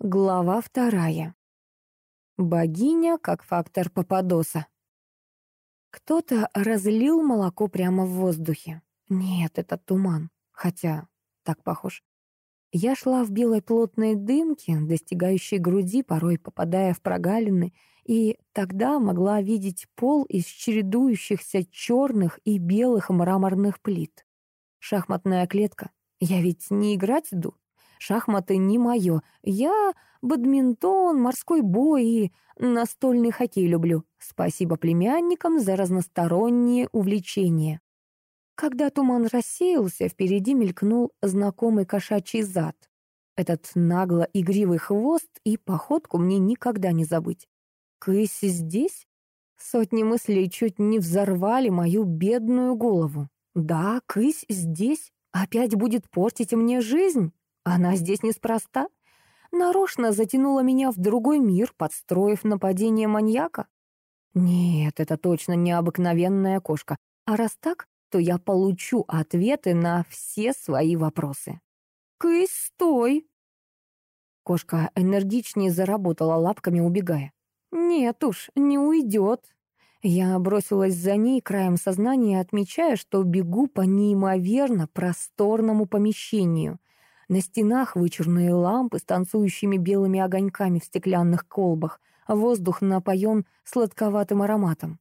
Глава вторая. Богиня как фактор Пападоса. Кто-то разлил молоко прямо в воздухе. Нет, это туман. Хотя, так похож. Я шла в белой плотной дымке, достигающей груди, порой попадая в прогалины, и тогда могла видеть пол из чередующихся черных и белых мраморных плит. Шахматная клетка. Я ведь не играть иду. Шахматы не мое. Я бадминтон, морской бой и настольный хоккей люблю. Спасибо племянникам за разносторонние увлечения. Когда туман рассеялся, впереди мелькнул знакомый кошачий зад. Этот нагло игривый хвост и походку мне никогда не забыть. Кысь здесь? Сотни мыслей чуть не взорвали мою бедную голову. Да, Кысь здесь опять будет портить мне жизнь. Она здесь неспроста. Нарочно затянула меня в другой мир, подстроив нападение маньяка. Нет, это точно необыкновенная кошка. А раз так, то я получу ответы на все свои вопросы. «Кысь, стой!» Кошка энергичнее заработала лапками, убегая. «Нет уж, не уйдет». Я бросилась за ней краем сознания, отмечая, что бегу по неимоверно просторному помещению. На стенах вычурные лампы с танцующими белыми огоньками в стеклянных колбах, а воздух напоен сладковатым ароматом.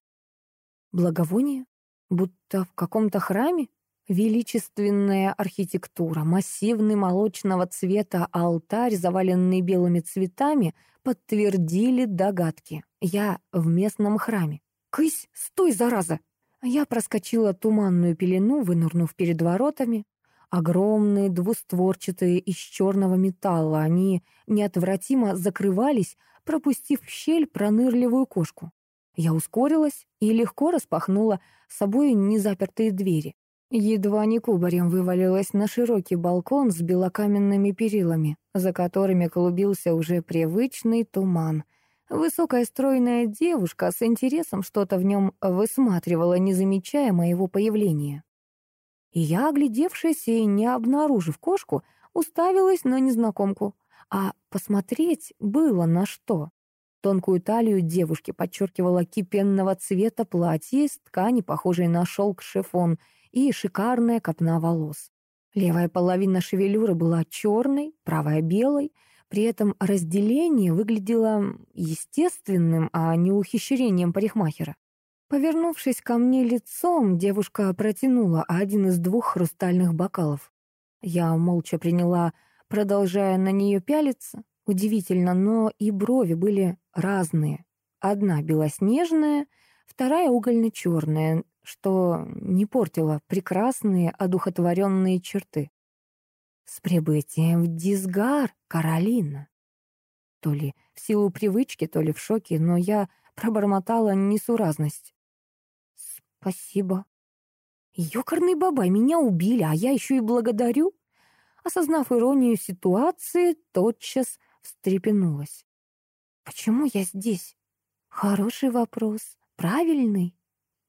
Благовоние? Будто в каком-то храме? Величественная архитектура, массивный молочного цвета алтарь, заваленный белыми цветами, подтвердили догадки. Я в местном храме. «Кысь, стой, зараза!» Я проскочила туманную пелену, вынырнув перед воротами. Огромные, двустворчатые из черного металла, они неотвратимо закрывались, пропустив в щель пронырливую кошку. Я ускорилась и легко распахнула с собой незапертые двери. Едва не кубарем вывалилась на широкий балкон с белокаменными перилами, за которыми клубился уже привычный туман. Высокая стройная девушка с интересом что-то в нем высматривала, не замечая моего появления. И я, оглядевшись и не обнаружив кошку, уставилась на незнакомку. А посмотреть было на что. Тонкую талию девушки подчеркивала кипенного цвета платье из ткани, похожей на шелк-шифон, и шикарная копна волос. Левая половина шевелюры была черной, правая — белой, при этом разделение выглядело естественным, а не ухищрением парикмахера. Повернувшись ко мне лицом, девушка протянула один из двух хрустальных бокалов. Я молча приняла, продолжая на нее пялиться. Удивительно, но и брови были разные. Одна белоснежная, вторая угольно-черная, что не портило прекрасные одухотворенные черты. С прибытием в Дисгар, Каролина. То ли в силу привычки, то ли в шоке, но я пробормотала несуразность. «Спасибо». «Ёкарный бабай, меня убили, а я еще и благодарю?» Осознав иронию ситуации, тотчас встрепенулась. «Почему я здесь?» «Хороший вопрос. Правильный».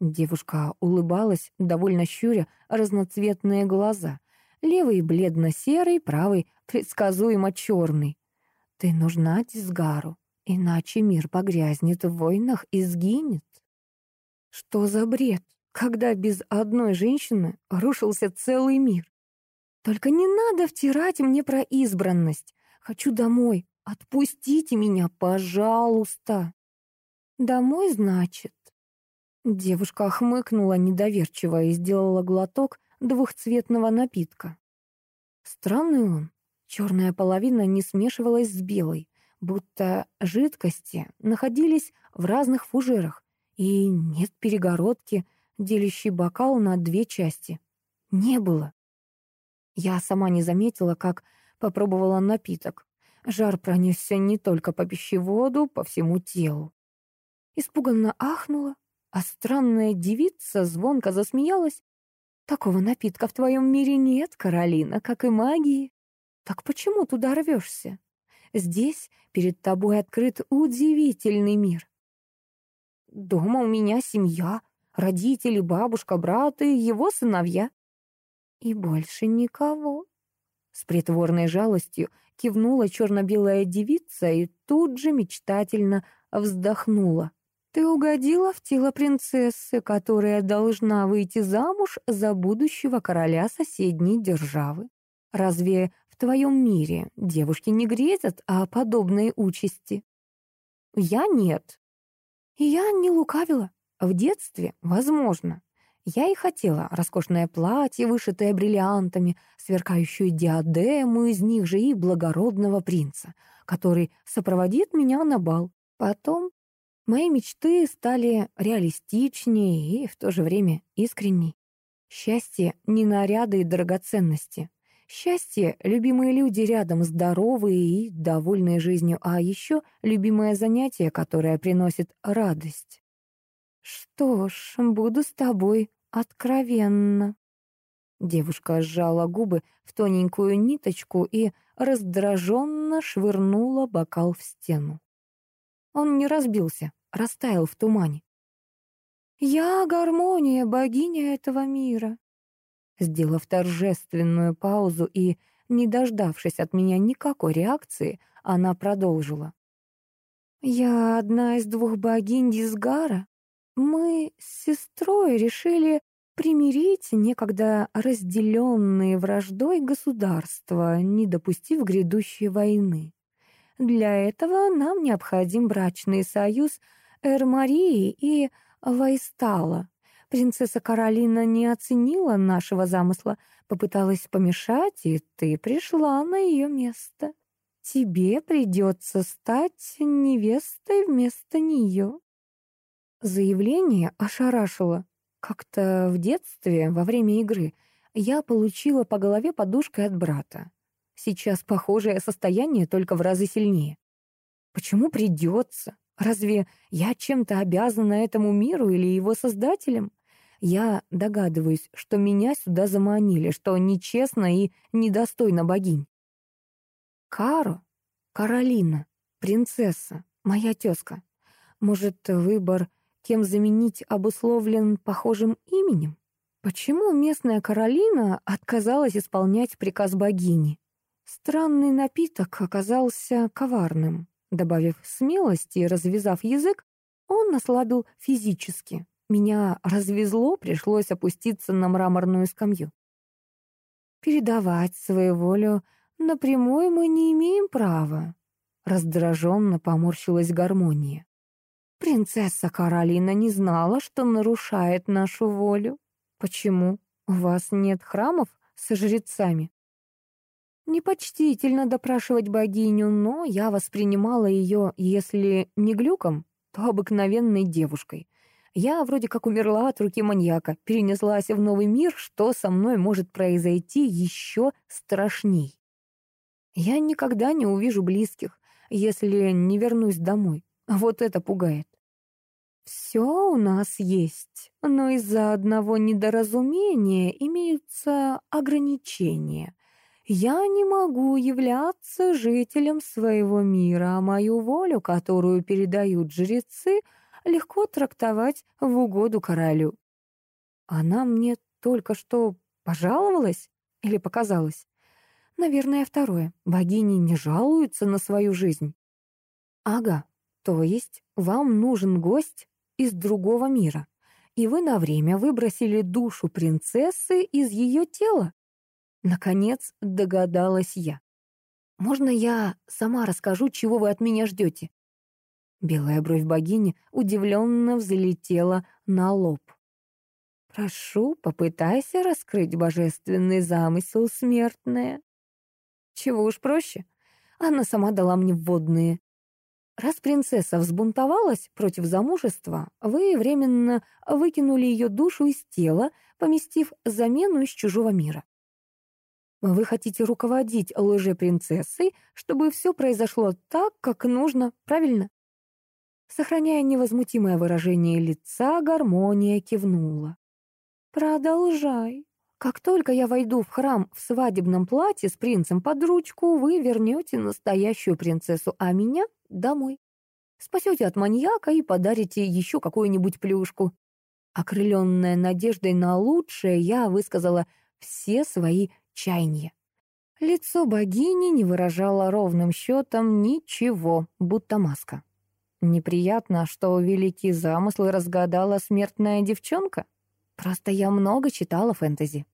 Девушка улыбалась, довольно щуря разноцветные глаза. Левый бледно-серый, правый предсказуемо черный. «Ты нужна Дисгару, иначе мир погрязнет в войнах и сгинет». Что за бред, когда без одной женщины рушился целый мир? Только не надо втирать мне про избранность. Хочу домой. Отпустите меня, пожалуйста. Домой, значит? Девушка хмыкнула недоверчиво и сделала глоток двухцветного напитка. Странный он. Черная половина не смешивалась с белой, будто жидкости находились в разных фужерах, и нет перегородки, делящей бокал на две части. Не было. Я сама не заметила, как попробовала напиток. Жар пронесся не только по пищеводу, по всему телу. Испуганно ахнула, а странная девица звонко засмеялась. «Такого напитка в твоем мире нет, Каролина, как и магии. Так почему туда рвешься? Здесь перед тобой открыт удивительный мир. Дома у меня семья, родители, бабушка, брат и его сыновья. И больше никого. С притворной жалостью кивнула черно-белая девица и тут же мечтательно вздохнула. Ты угодила в тело принцессы, которая должна выйти замуж за будущего короля соседней державы. Разве в твоем мире девушки не грезят о подобной участи? Я нет. И я не лукавила. В детстве, возможно. Я и хотела роскошное платье, вышитое бриллиантами, сверкающую диадему из них же и благородного принца, который сопроводит меня на бал. Потом Мои мечты стали реалистичнее и в то же время искренней. Счастье — не наряды и драгоценности. Счастье — любимые люди рядом, здоровые и довольные жизнью, а еще любимое занятие, которое приносит радость. «Что ж, буду с тобой откровенно». Девушка сжала губы в тоненькую ниточку и раздраженно швырнула бокал в стену. Он не разбился, растаял в тумане. «Я гармония, богиня этого мира». Сделав торжественную паузу и, не дождавшись от меня никакой реакции, она продолжила. «Я одна из двух богинь Дисгара. Мы с сестрой решили примирить некогда разделенные враждой государства, не допустив грядущей войны. Для этого нам необходим брачный союз Эр-Марии и Вайстала. Принцесса Каролина не оценила нашего замысла, попыталась помешать, и ты пришла на ее место. Тебе придется стать невестой вместо нее. Заявление ошарашило. Как-то в детстве, во время игры, я получила по голове подушкой от брата. Сейчас похожее состояние, только в разы сильнее. Почему придется? Разве я чем-то обязана этому миру или его создателям? Я догадываюсь, что меня сюда заманили, что нечестно и недостойно богинь. Каро, Каролина, принцесса, моя тезка. Может, выбор, кем заменить, обусловлен похожим именем? Почему местная Каролина отказалась исполнять приказ богини? Странный напиток оказался коварным. Добавив смелости и развязав язык, он ослабил физически. Меня развезло, пришлось опуститься на мраморную скамью. Передавать свою волю напрямую мы не имеем права. Раздраженно поморщилась гармония. Принцесса Каролина не знала, что нарушает нашу волю. Почему? У вас нет храмов с жрецами? Непочтительно допрашивать богиню, но я воспринимала ее, если не глюком, то обыкновенной девушкой. Я вроде как умерла от руки маньяка, перенеслась в новый мир, что со мной может произойти еще страшней. Я никогда не увижу близких, если не вернусь домой. Вот это пугает. Все у нас есть, но из-за одного недоразумения имеются ограничения. Я не могу являться жителем своего мира, а мою волю, которую передают жрецы, легко трактовать в угоду королю. Она мне только что пожаловалась или показалась? Наверное, второе. Богини не жалуются на свою жизнь. Ага, то есть вам нужен гость из другого мира, и вы на время выбросили душу принцессы из ее тела. Наконец догадалась я. «Можно я сама расскажу, чего вы от меня ждете?» Белая бровь богини удивленно взлетела на лоб. «Прошу, попытайся раскрыть божественный замысел, смертная». Чего уж проще. Она сама дала мне вводные. Раз принцесса взбунтовалась против замужества, вы временно выкинули ее душу из тела, поместив замену из чужого мира. Вы хотите руководить лже-принцессой, чтобы все произошло так, как нужно, правильно?» Сохраняя невозмутимое выражение лица, гармония кивнула. «Продолжай. Как только я войду в храм в свадебном платье с принцем под ручку, вы вернете настоящую принцессу, а меня — домой. Спасете от маньяка и подарите еще какую-нибудь плюшку». Окрыленная надеждой на лучшее, я высказала все свои чаяния. Лицо богини не выражало ровным счетом ничего, будто маска. Неприятно, что великие замыслы разгадала смертная девчонка. Просто я много читала фэнтези.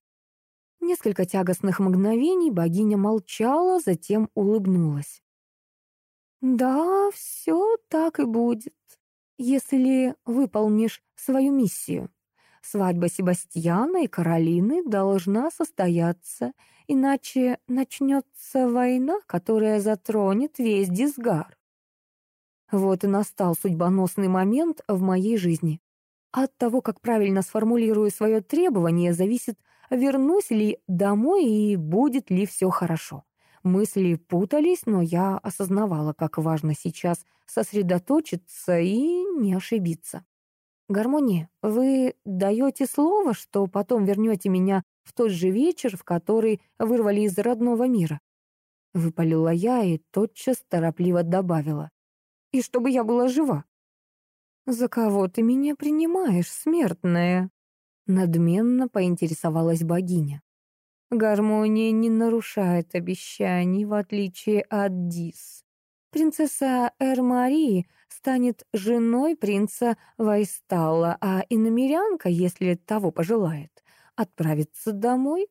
Несколько тягостных мгновений богиня молчала, затем улыбнулась. «Да, все так и будет, если выполнишь свою миссию. Свадьба Себастьяна и Каролины должна состояться, иначе начнется война, которая затронет весь Дисгар. Вот и настал судьбоносный момент в моей жизни. От того, как правильно сформулирую свое требование, зависит, вернусь ли домой и будет ли все хорошо. Мысли путались, но я осознавала, как важно сейчас сосредоточиться и не ошибиться. «Гармония, вы даете слово, что потом вернете меня в тот же вечер, в который вырвали из родного мира?» Выпалила я и тотчас торопливо добавила. «И чтобы я была жива». «За кого ты меня принимаешь, смертная?» Надменно поинтересовалась богиня. Гармония не нарушает обещаний, в отличие от Дис. Принцесса Эр-Марии станет женой принца Вайстала, а иномерянка, если того пожелает, отправится домой.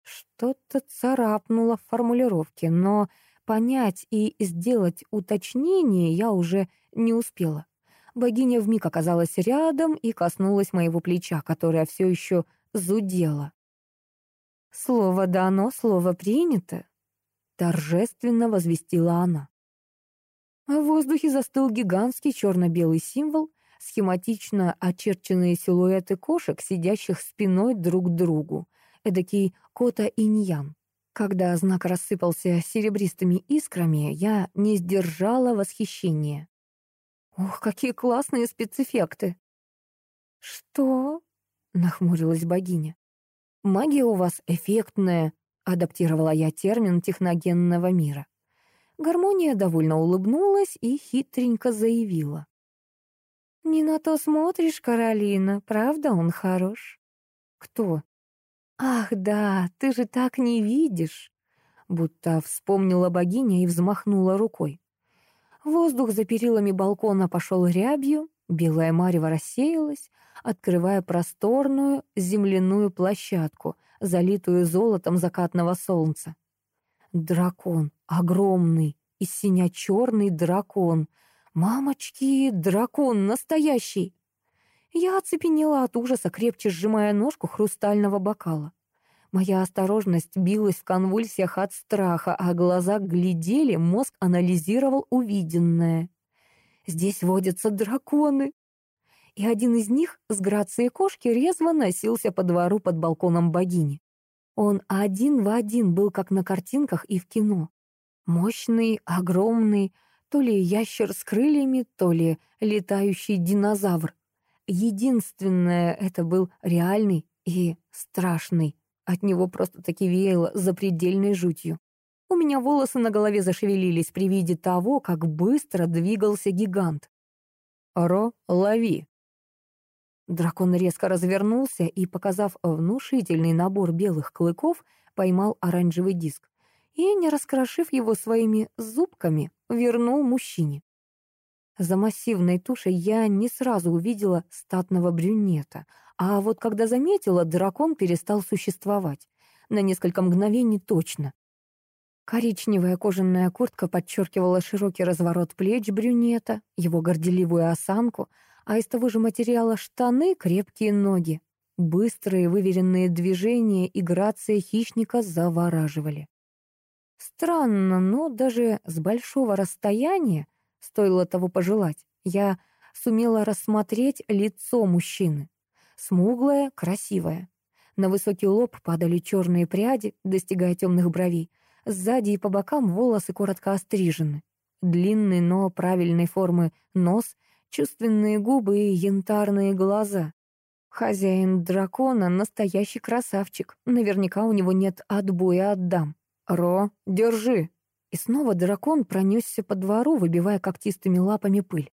Что-то царапнуло в формулировке, но понять и сделать уточнение я уже не успела. Богиня вмиг оказалась рядом и коснулась моего плеча, которое все еще зудело. «Слово дано, слово принято», — торжественно возвестила она. В воздухе застыл гигантский черно-белый символ, схематично очерченные силуэты кошек, сидящих спиной друг к другу, эдакий кота-иньян. Когда знак рассыпался серебристыми искрами, я не сдержала восхищения. «Ух, какие классные спецэффекты!» «Что?» — нахмурилась богиня. «Магия у вас эффектная», — адаптировала я термин техногенного мира. Гармония довольно улыбнулась и хитренько заявила. «Не на то смотришь, Каролина, правда он хорош?» «Кто?» «Ах, да, ты же так не видишь!» Будто вспомнила богиня и взмахнула рукой. Воздух за перилами балкона пошел рябью, белая марево рассеялась, открывая просторную земляную площадку, залитую золотом закатного солнца. Дракон, огромный и синя-черный дракон. Мамочки, дракон настоящий! Я оцепенела от ужаса, крепче сжимая ножку хрустального бокала. Моя осторожность билась в конвульсиях от страха, а глаза глядели, мозг анализировал увиденное. Здесь водятся драконы. И один из них с грацией кошки резво носился по двору под балконом богини. Он один в один был как на картинках и в кино. Мощный, огромный, то ли ящер с крыльями, то ли летающий динозавр. Единственное, это был реальный и страшный. От него просто-таки веяло запредельной жутью. У меня волосы на голове зашевелились при виде того, как быстро двигался гигант. «Ро, лови!» Дракон резко развернулся и, показав внушительный набор белых клыков, поймал оранжевый диск и, не раскрошив его своими зубками, вернул мужчине. За массивной тушей я не сразу увидела статного брюнета, а вот когда заметила, дракон перестал существовать. На несколько мгновений точно. Коричневая кожаная куртка подчеркивала широкий разворот плеч брюнета, его горделивую осанку, а из того же материала штаны — крепкие ноги. Быстрые выверенные движения и грация хищника завораживали. Странно, но даже с большого расстояния, стоило того пожелать, я сумела рассмотреть лицо мужчины. Смуглое, красивое. На высокий лоб падали черные пряди, достигая темных бровей. Сзади и по бокам волосы коротко острижены. Длинный, но правильной формы нос, чувственные губы и янтарные глаза. Хозяин дракона — настоящий красавчик. Наверняка у него нет отбоя от дам. «Ро, держи!» И снова дракон пронесся по двору, выбивая когтистыми лапами пыль.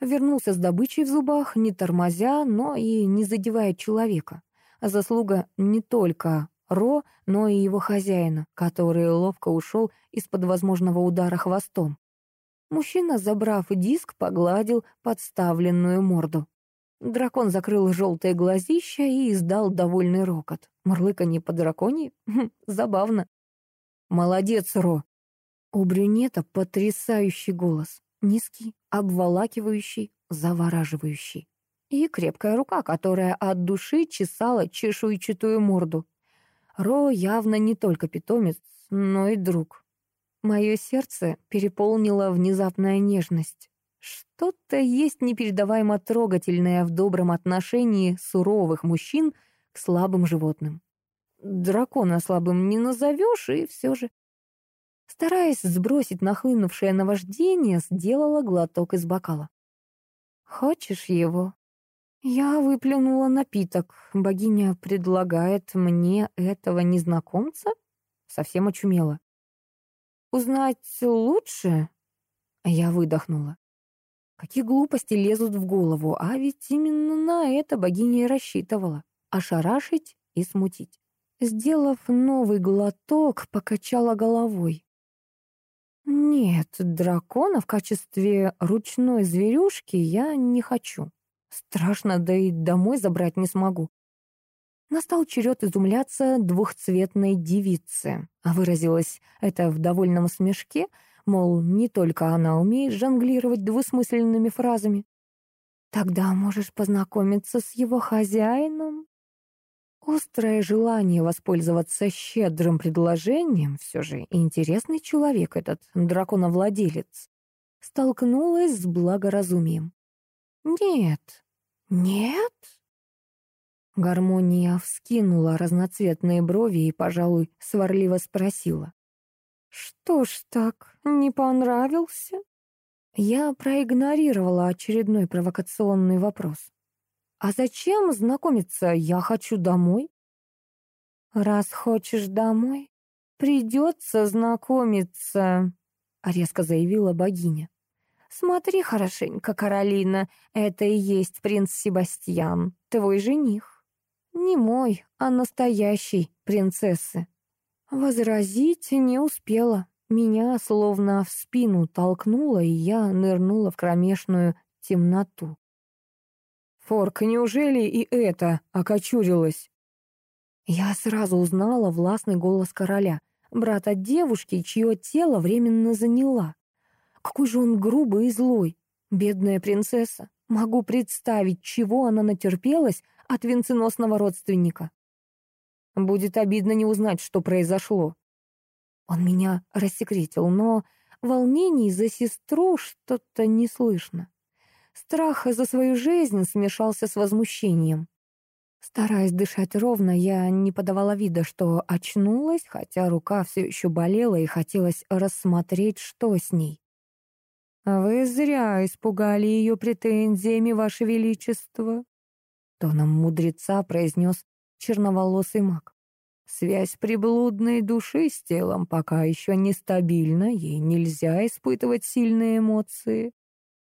Вернулся с добычей в зубах, не тормозя, но и не задевая человека. Заслуга не только Ро, но и его хозяина, который ловко ушел из-под возможного удара хвостом. Мужчина, забрав диск, погладил подставленную морду. Дракон закрыл желтые глазища и издал довольный рокот. Мурлыканье по драконьи? Хм, забавно. «Молодец, Ро!» У брюнета потрясающий голос. Низкий, обволакивающий, завораживающий. И крепкая рука, которая от души чесала чешуйчатую морду. Ро явно не только питомец, но и друг. Мое сердце переполнило внезапная нежность. Что-то есть непередаваемо трогательное в добром отношении суровых мужчин к слабым животным. Дракона слабым не назовешь, и все же. Стараясь сбросить нахлынувшее наваждение, сделала глоток из бокала. «Хочешь его?» Я выплюнула напиток. Богиня предлагает мне этого незнакомца? Совсем очумела. «Узнать лучше?» Я выдохнула. Какие глупости лезут в голову, а ведь именно на это богиня и рассчитывала. Ошарашить и смутить. Сделав новый глоток, покачала головой. Нет, дракона в качестве ручной зверюшки я не хочу. Страшно, да и домой забрать не смогу. Настал черед изумляться двухцветной девице, а выразилось это в довольном смешке — Мол, не только она умеет жонглировать двусмысленными фразами. Тогда можешь познакомиться с его хозяином. Острое желание воспользоваться щедрым предложением, все же интересный человек этот драконовладелец, столкнулась с благоразумием. «Нет, нет?» Гармония вскинула разноцветные брови и, пожалуй, сварливо спросила. «Что ж так, не понравился?» Я проигнорировала очередной провокационный вопрос. «А зачем знакомиться? Я хочу домой». «Раз хочешь домой, придется знакомиться», — резко заявила богиня. «Смотри хорошенько, Каролина, это и есть принц Себастьян, твой жених. Не мой, а настоящий принцессы». Возразить не успела. Меня словно в спину толкнуло, и я нырнула в кромешную темноту. «Форк, неужели и это окочурилось?» Я сразу узнала властный голос короля, брата девушки, чье тело временно заняла. Какой же он грубый и злой. Бедная принцесса. Могу представить, чего она натерпелась от венценосного родственника. Будет обидно не узнать, что произошло. Он меня рассекретил, но волнений за сестру что-то не слышно. Страх за свою жизнь смешался с возмущением. Стараясь дышать ровно, я не подавала вида, что очнулась, хотя рука все еще болела и хотелось рассмотреть, что с ней. «Вы зря испугали ее претензиями, Ваше Величество», — тоном мудреца произнес черноволосый маг. Связь приблудной души с телом пока еще нестабильна, ей нельзя испытывать сильные эмоции.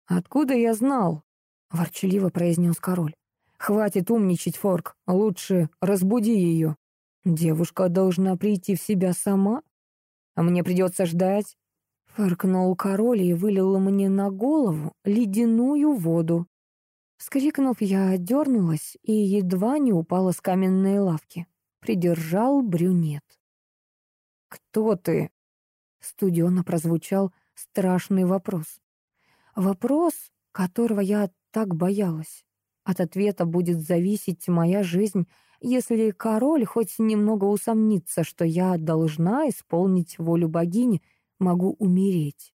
«Откуда я знал?» — ворчаливо произнес король. «Хватит умничать, Форк, лучше разбуди ее. Девушка должна прийти в себя сама, а мне придется ждать». Фыркнул король и вылил мне на голову ледяную воду. Вскрикнув, я отдернулась и едва не упала с каменной лавки. Придержал брюнет. «Кто ты?» Студенно прозвучал страшный вопрос. Вопрос, которого я так боялась. От ответа будет зависеть моя жизнь, если король хоть немного усомнится, что я должна исполнить волю богини, могу умереть.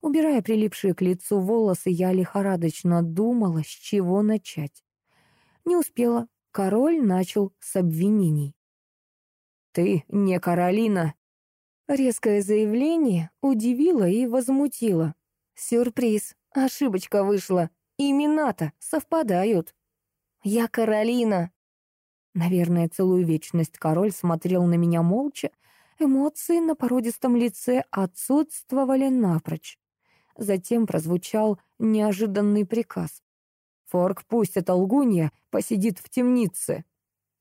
Убирая прилипшие к лицу волосы, я лихорадочно думала, с чего начать. Не успела. Король начал с обвинений. «Ты не Каролина!» Резкое заявление удивило и возмутило. «Сюрприз! Ошибочка вышла! Имена-то совпадают!» «Я Каролина!» Наверное, целую вечность король смотрел на меня молча. Эмоции на породистом лице отсутствовали напрочь. Затем прозвучал неожиданный приказ. «Форк, пусть эта лгунья посидит в темнице».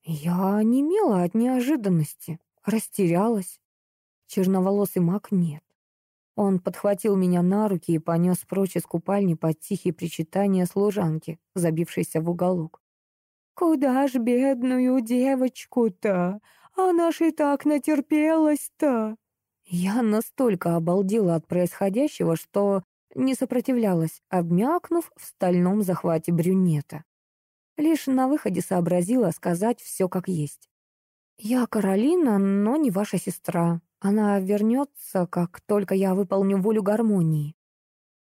Я немела от неожиданности, растерялась. Черноволосый маг нет. Он подхватил меня на руки и понес прочь из купальни под тихие причитания служанки, забившейся в уголок. «Куда ж бедную девочку-то? Она ж и так натерпелась-то!» Я настолько обалдела от происходящего, что не сопротивлялась, обмякнув в стальном захвате брюнета. Лишь на выходе сообразила сказать все как есть. «Я Каролина, но не ваша сестра. Она вернется, как только я выполню волю гармонии».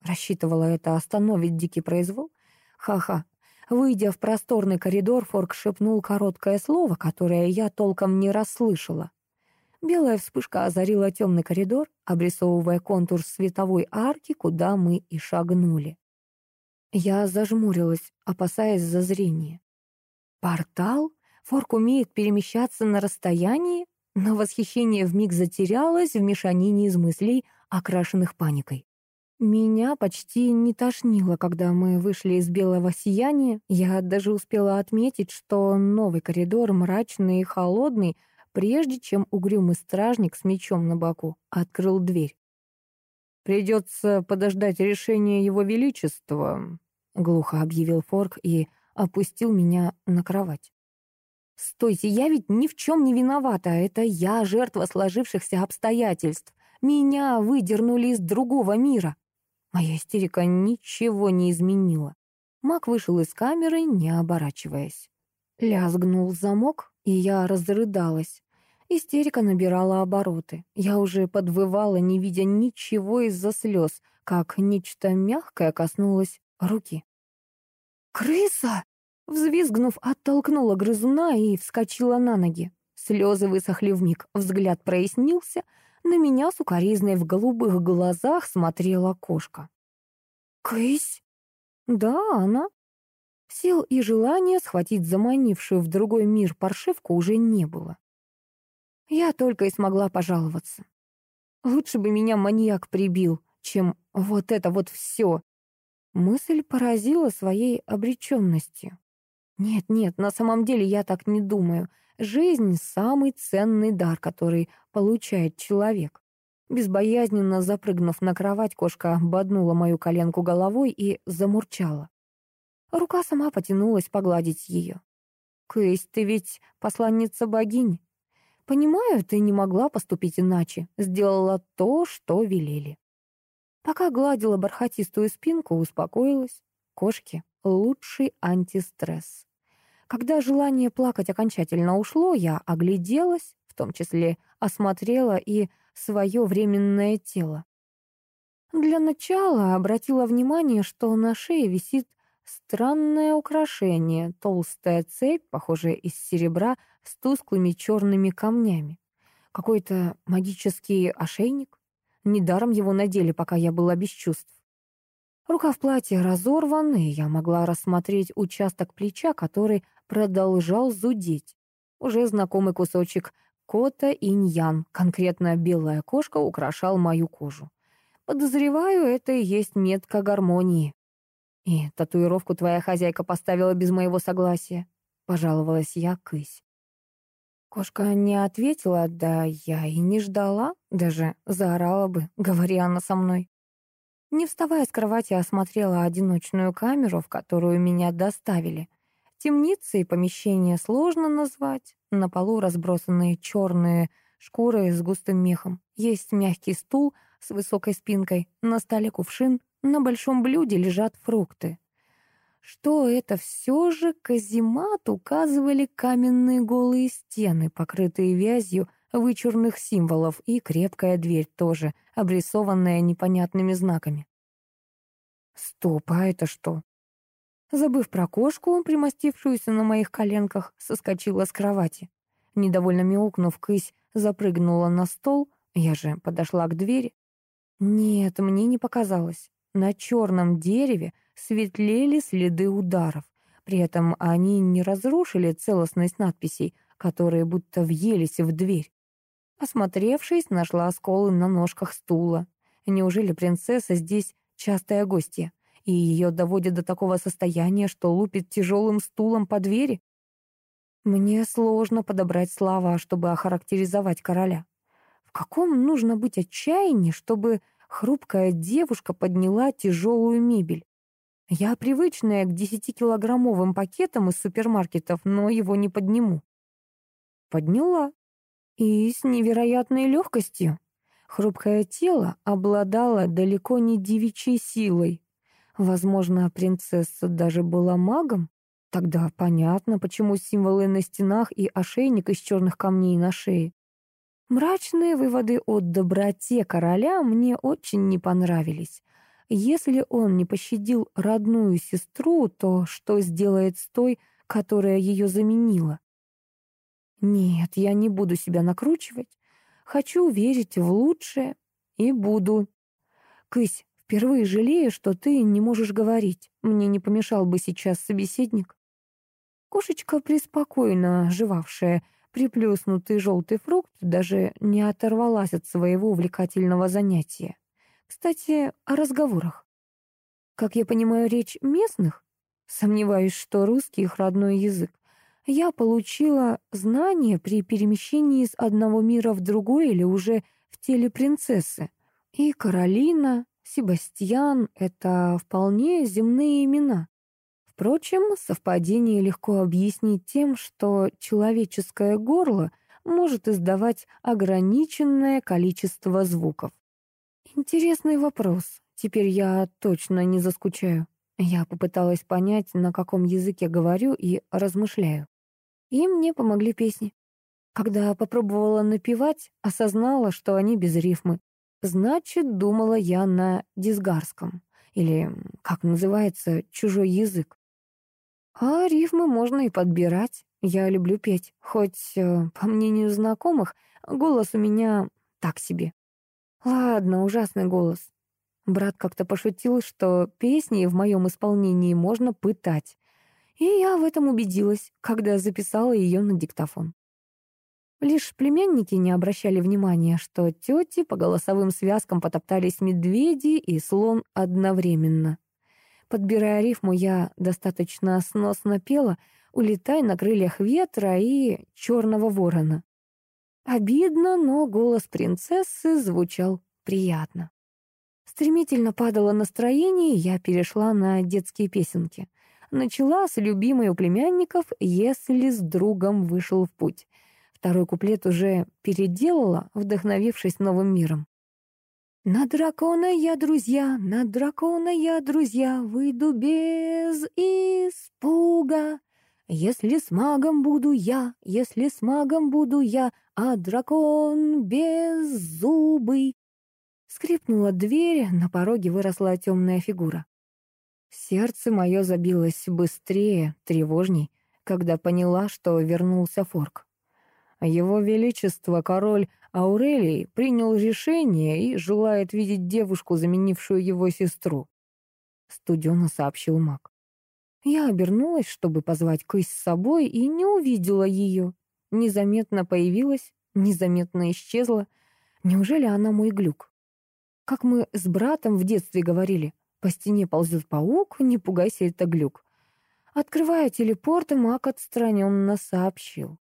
Рассчитывала это остановить дикий произвол? Ха-ха. Выйдя в просторный коридор, Форк шепнул короткое слово, которое я толком не расслышала. Белая вспышка озарила темный коридор, обрисовывая контур световой арки, куда мы и шагнули. Я зажмурилась, опасаясь за зрение. «Портал? Форк умеет перемещаться на расстоянии?» Но восхищение вмиг затерялось в мешанине из мыслей, окрашенных паникой. Меня почти не тошнило, когда мы вышли из белого сияния. Я даже успела отметить, что новый коридор мрачный и холодный, прежде чем угрюмый стражник с мечом на боку открыл дверь. «Придется подождать решения его величества», — глухо объявил Форк и опустил меня на кровать. «Стойте, я ведь ни в чем не виновата. Это я жертва сложившихся обстоятельств. Меня выдернули из другого мира». Моя истерика ничего не изменила. Мак вышел из камеры, не оборачиваясь. Лязгнул замок, и я разрыдалась. Истерика набирала обороты. Я уже подвывала, не видя ничего из-за слез, как нечто мягкое коснулось руки. «Крыса!» Взвизгнув, оттолкнула грызуна и вскочила на ноги. Слезы высохли вмиг, взгляд прояснился. На меня с укоризной в голубых глазах смотрела кошка. «Кысь?» «Да, она». Сил и желания схватить заманившую в другой мир паршивку уже не было. Я только и смогла пожаловаться. Лучше бы меня маньяк прибил, чем вот это вот все. Мысль поразила своей обреченностью. Нет-нет, на самом деле я так не думаю. Жизнь — самый ценный дар, который получает человек. Безбоязненно запрыгнув на кровать, кошка боднула мою коленку головой и замурчала. Рука сама потянулась погладить ее. «Кысь, ты ведь посланница богини. Понимаю, ты не могла поступить иначе, сделала то, что велели». Пока гладила бархатистую спинку, успокоилась. Кошки — лучший антистресс. Когда желание плакать окончательно ушло, я огляделась, в том числе осмотрела и свое временное тело. Для начала обратила внимание, что на шее висит странное украшение, толстая цепь, похожая из серебра, с тусклыми черными камнями. Какой-то магический ошейник. Недаром его надели, пока я была без чувств. Рука в платье разорван, и я могла рассмотреть участок плеча, который продолжал зудеть. Уже знакомый кусочек кота иньян, конкретно белая кошка, украшал мою кожу. Подозреваю, это и есть метка гармонии. И татуировку твоя хозяйка поставила без моего согласия. Пожаловалась я кысь. Кошка не ответила, да я и не ждала, даже заорала бы, говоря она со мной. Не вставая с кровати, осмотрела одиночную камеру, в которую меня доставили. Темницы и помещение сложно назвать. На полу разбросанные черные шкуры с густым мехом. Есть мягкий стул с высокой спинкой, на столе кувшин, на большом блюде лежат фрукты. Что это все же каземат указывали каменные голые стены, покрытые вязью вычурных символов, и крепкая дверь тоже, обрисованная непонятными знаками. Стоп, а это что? Забыв про кошку, примостившуюся на моих коленках, соскочила с кровати. Недовольно мяукнув, кысь запрыгнула на стол, я же подошла к двери. Нет, мне не показалось. На черном дереве светлели следы ударов. При этом они не разрушили целостность надписей, которые будто въелись в дверь. Осмотревшись, нашла осколы на ножках стула. Неужели принцесса здесь частая гостья, и ее доводит до такого состояния, что лупит тяжелым стулом по двери? Мне сложно подобрать слова, чтобы охарактеризовать короля. В каком нужно быть отчаянии, чтобы хрупкая девушка подняла тяжелую мебель? Я привычная к десятикилограммовым пакетам из супермаркетов, но его не подниму. Подняла. И с невероятной легкостью. Хрупкое тело обладало далеко не девичьей силой. Возможно, принцесса даже была магом? Тогда понятно, почему символы на стенах и ошейник из черных камней на шее. Мрачные выводы о доброте короля мне очень не понравились. Если он не пощадил родную сестру, то что сделает с той, которая ее заменила? Нет, я не буду себя накручивать. Хочу верить в лучшее и буду. Кысь, впервые жалею, что ты не можешь говорить. Мне не помешал бы сейчас собеседник. Кошечка, преспокойно жевавшая приплюснутый желтый фрукт, даже не оторвалась от своего увлекательного занятия. Кстати, о разговорах. Как я понимаю, речь местных? Сомневаюсь, что русский их родной язык. Я получила знания при перемещении из одного мира в другой или уже в теле принцессы. И Каролина, Себастьян — это вполне земные имена. Впрочем, совпадение легко объяснить тем, что человеческое горло может издавать ограниченное количество звуков. Интересный вопрос. Теперь я точно не заскучаю. Я попыталась понять, на каком языке говорю и размышляю. И мне помогли песни. Когда попробовала напевать, осознала, что они без рифмы. Значит, думала я на дисгарском, или, как называется, чужой язык. А рифмы можно и подбирать. Я люблю петь, хоть, э, по мнению знакомых, голос у меня так себе. Ладно, ужасный голос. Брат как-то пошутил, что песни в моем исполнении можно пытать. И я в этом убедилась, когда записала ее на диктофон. Лишь племянники не обращали внимания, что тети по голосовым связкам потоптались медведи и слон одновременно. Подбирая рифму, я достаточно сносно пела «Улетай на крыльях ветра» и «Черного ворона». Обидно, но голос принцессы звучал приятно. Стремительно падало настроение, и я перешла на детские песенки. Начала с любимой у племянников «Если с другом вышел в путь». Второй куплет уже переделала, вдохновившись новым миром. «На дракона я, друзья, на дракона я, друзья, выйду без испуга. Если с магом буду я, если с магом буду я, а дракон беззубый. Скрипнула дверь, на пороге выросла темная фигура. Сердце мое забилось быстрее, тревожней, когда поняла, что вернулся Форк. Его Величество, король Аурелий, принял решение и желает видеть девушку, заменившую его сестру. Студенно сообщил маг. Я обернулась, чтобы позвать Кысь с собой, и не увидела ее. Незаметно появилась, незаметно исчезла. Неужели она мой глюк? Как мы с братом в детстве говорили, по стене ползет паук, не пугайся, это глюк. Открывая телепорт, маг отстраненно сообщил.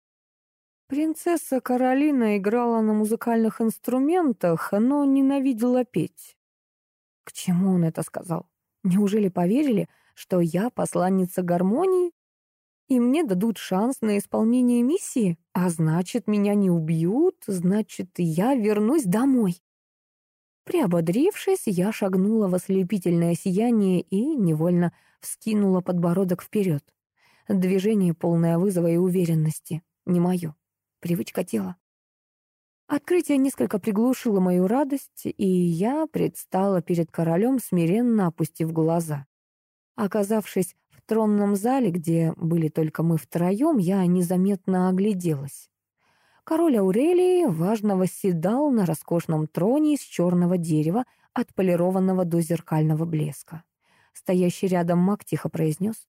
Принцесса Каролина играла на музыкальных инструментах, но ненавидела петь. К чему он это сказал? Неужели поверили, что я посланница гармонии? и мне дадут шанс на исполнение миссии, а значит, меня не убьют, значит, я вернусь домой. Приободрившись, я шагнула в ослепительное сияние и невольно вскинула подбородок вперед. Движение полное вызова и уверенности. Не мое. Привычка тела. Открытие несколько приглушило мою радость, и я предстала перед королем, смиренно опустив глаза. Оказавшись тронном зале, где были только мы втроем, я незаметно огляделась. Король Аурелии важно восседал на роскошном троне из черного дерева, отполированного до зеркального блеска. Стоящий рядом маг тихо произнес.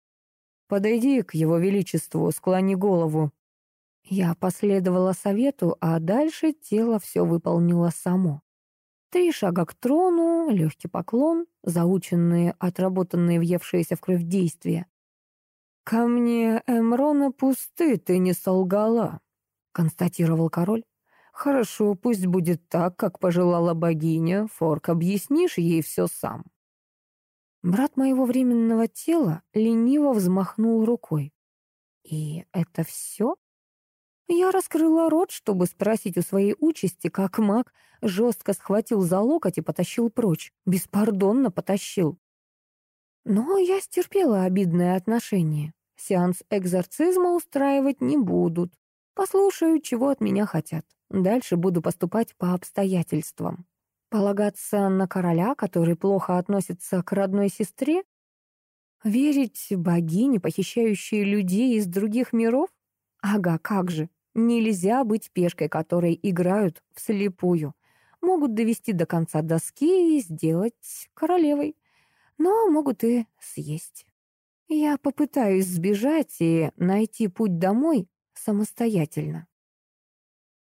«Подойди к его величеству, склони голову». Я последовала совету, а дальше тело все выполнило само. Три шага к трону, легкий поклон, заученные, отработанные, въевшиеся в кровь действия. «Камни Эмрона пусты, ты не солгала», — констатировал король. «Хорошо, пусть будет так, как пожелала богиня. Форк, объяснишь ей все сам». Брат моего временного тела лениво взмахнул рукой. «И это все?» Я раскрыла рот, чтобы спросить у своей участи, как маг жестко схватил за локоть и потащил прочь. Беспардонно потащил. Но я стерпела обидное отношение. Сеанс экзорцизма устраивать не будут. Послушаю, чего от меня хотят. Дальше буду поступать по обстоятельствам. Полагаться на короля, который плохо относится к родной сестре? Верить богине, похищающей людей из других миров? Ага, как же. Нельзя быть пешкой, которой играют вслепую. Могут довести до конца доски и сделать королевой. Но могут и съесть. Я попытаюсь сбежать и найти путь домой самостоятельно.